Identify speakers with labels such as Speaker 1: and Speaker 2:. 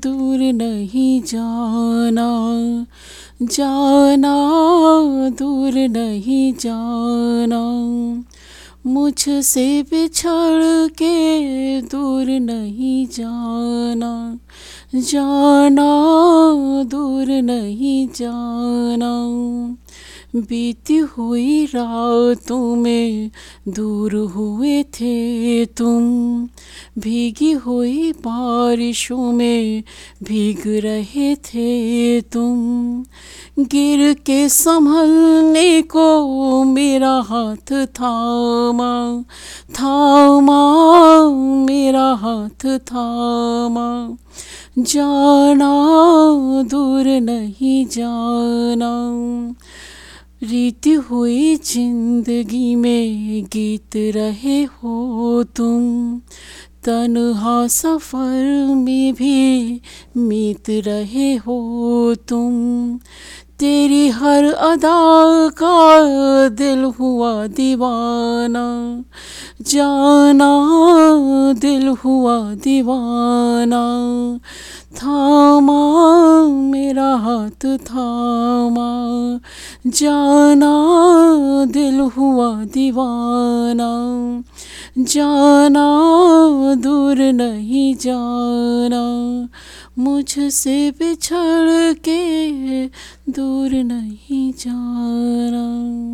Speaker 1: दूर नहीं जाना जाना, दूर नहीं जाना। मुझसे बिछड़ के दूर नहीं जाना जाना, दूर नहीं जाना। बीती हुई रातों में दूर हुए थे तुम। भीगी हुई बारिशों में भीग रहे थे तुम। गिर के संभलने को मेरा हाथ थामा थामा, मेरा हाथ थामा। जाना, दूर नहीं जाना। रीति हुई ज़िंदगी में गीत रहे हो तुम। तनहा सफ़र में भी मीत रहे हो तुम। तेरी हर अदा का दिल हुआ दीवाना, जाना दिल हुआ दीवाना। थामा, मेरा हाथ थामा। जाना दिल हुआ दीवाना जाना दूर नहीं जाना मुझसे बिछड़ के दूर नहीं जाना।